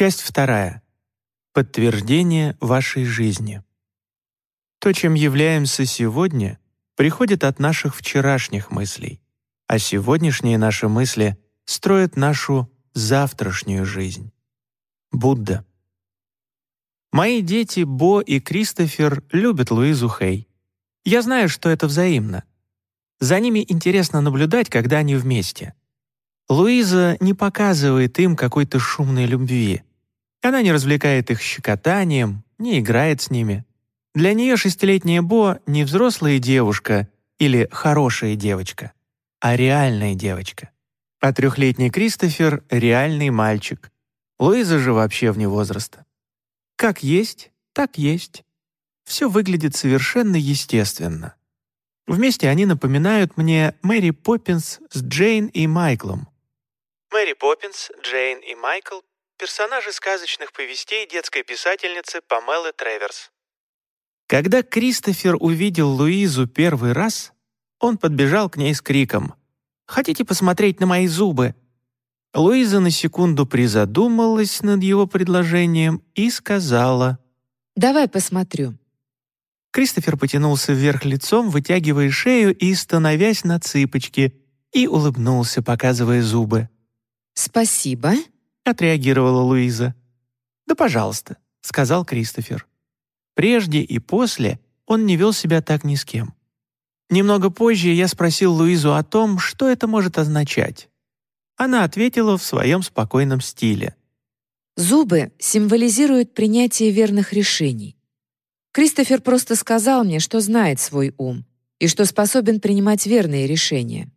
Часть вторая. Подтверждение вашей жизни. То, чем являемся сегодня, приходит от наших вчерашних мыслей, а сегодняшние наши мысли строят нашу завтрашнюю жизнь. Будда. Мои дети Бо и Кристофер любят Луизу Хей. Я знаю, что это взаимно. За ними интересно наблюдать, когда они вместе. Луиза не показывает им какой-то шумной любви. Она не развлекает их щекотанием, не играет с ними. Для нее шестилетняя Бо не взрослая девушка или хорошая девочка, а реальная девочка. А трехлетний Кристофер — реальный мальчик. Луиза же вообще вне возраста. Как есть, так есть. Все выглядит совершенно естественно. Вместе они напоминают мне Мэри Поппинс с Джейн и Майклом. Мэри Поппинс, Джейн и Майкл — персонажи сказочных повестей детской писательницы Памелы Треверс. Когда Кристофер увидел Луизу первый раз, он подбежал к ней с криком «Хотите посмотреть на мои зубы?» Луиза на секунду призадумалась над его предложением и сказала «Давай посмотрю». Кристофер потянулся вверх лицом, вытягивая шею и становясь на цыпочки, и улыбнулся, показывая зубы. «Спасибо», — отреагировала Луиза. «Да пожалуйста», — сказал Кристофер. Прежде и после он не вел себя так ни с кем. Немного позже я спросил Луизу о том, что это может означать. Она ответила в своем спокойном стиле. «Зубы символизируют принятие верных решений. Кристофер просто сказал мне, что знает свой ум и что способен принимать верные решения».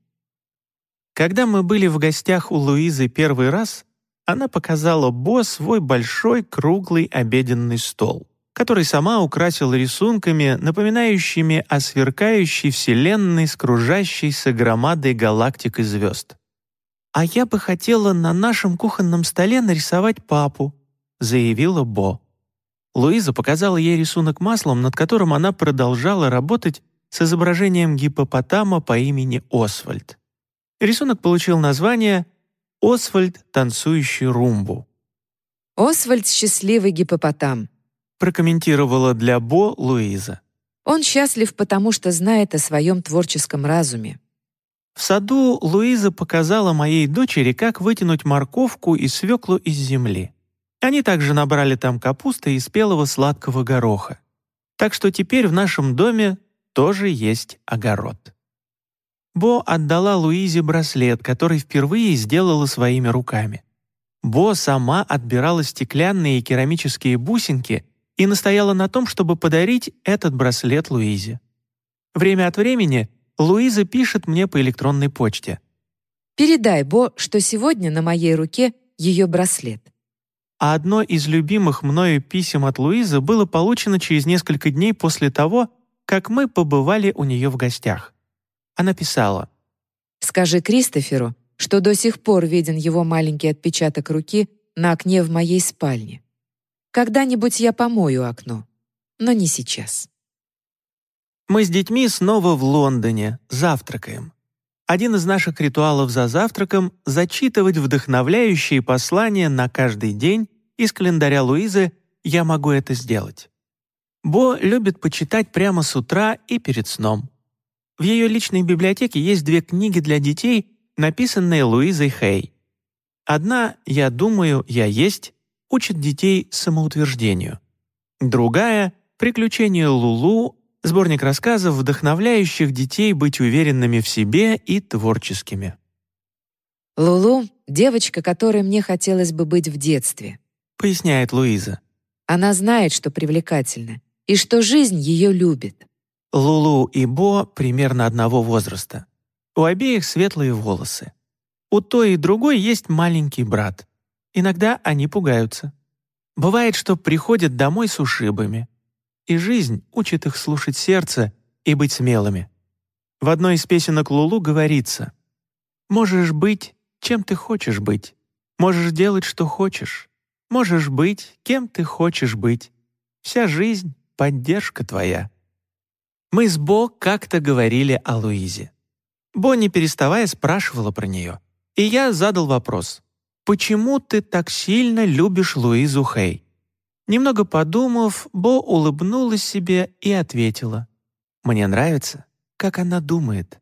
Когда мы были в гостях у Луизы первый раз, она показала Бо свой большой круглый обеденный стол, который сама украсила рисунками, напоминающими о сверкающей вселенной с кружащейся громадой галактик и звезд. «А я бы хотела на нашем кухонном столе нарисовать папу», заявила Бо. Луиза показала ей рисунок маслом, над которым она продолжала работать с изображением гипопотама по имени Освальд. Рисунок получил название «Освальд, танцующий румбу». «Освальд — счастливый гипопотам», прокомментировала для Бо Луиза. «Он счастлив, потому что знает о своем творческом разуме. В саду Луиза показала моей дочери, как вытянуть морковку и свеклу из земли. Они также набрали там капусты и спелого сладкого гороха. Так что теперь в нашем доме тоже есть огород. Бо отдала Луизе браслет, который впервые сделала своими руками. Бо сама отбирала стеклянные и керамические бусинки и настояла на том, чтобы подарить этот браслет Луизе. Время от времени Луиза пишет мне по электронной почте. «Передай Бо, что сегодня на моей руке ее браслет». А одно из любимых мною писем от Луизы было получено через несколько дней после того, как мы побывали у нее в гостях. Она писала «Скажи Кристоферу, что до сих пор виден его маленький отпечаток руки на окне в моей спальне. Когда-нибудь я помою окно, но не сейчас». Мы с детьми снова в Лондоне, завтракаем. Один из наших ритуалов за завтраком — зачитывать вдохновляющие послания на каждый день из календаря Луизы «Я могу это сделать». Бо любит почитать прямо с утра и перед сном. В ее личной библиотеке есть две книги для детей, написанные Луизой Хей. Одна «Я думаю, я есть» учит детей самоутверждению. Другая «Приключения Лулу» Сборник рассказов, вдохновляющих детей быть уверенными в себе и творческими. «Лулу — девочка, которой мне хотелось бы быть в детстве», — поясняет Луиза. «Она знает, что привлекательна, и что жизнь ее любит». Лулу и Бо примерно одного возраста. У обеих светлые волосы. У той и другой есть маленький брат. Иногда они пугаются. Бывает, что приходят домой с ушибами, и жизнь учит их слушать сердце и быть смелыми. В одной из песенок Лулу говорится «Можешь быть, чем ты хочешь быть, можешь делать, что хочешь, можешь быть, кем ты хочешь быть. Вся жизнь — поддержка твоя». Мы с Бо как-то говорили о Луизе. Бо, не переставая, спрашивала про нее. И я задал вопрос. почему ты так сильно любишь Луизу Хей?» Немного подумав, Бо улыбнулась себе и ответила. «Мне нравится, как она думает».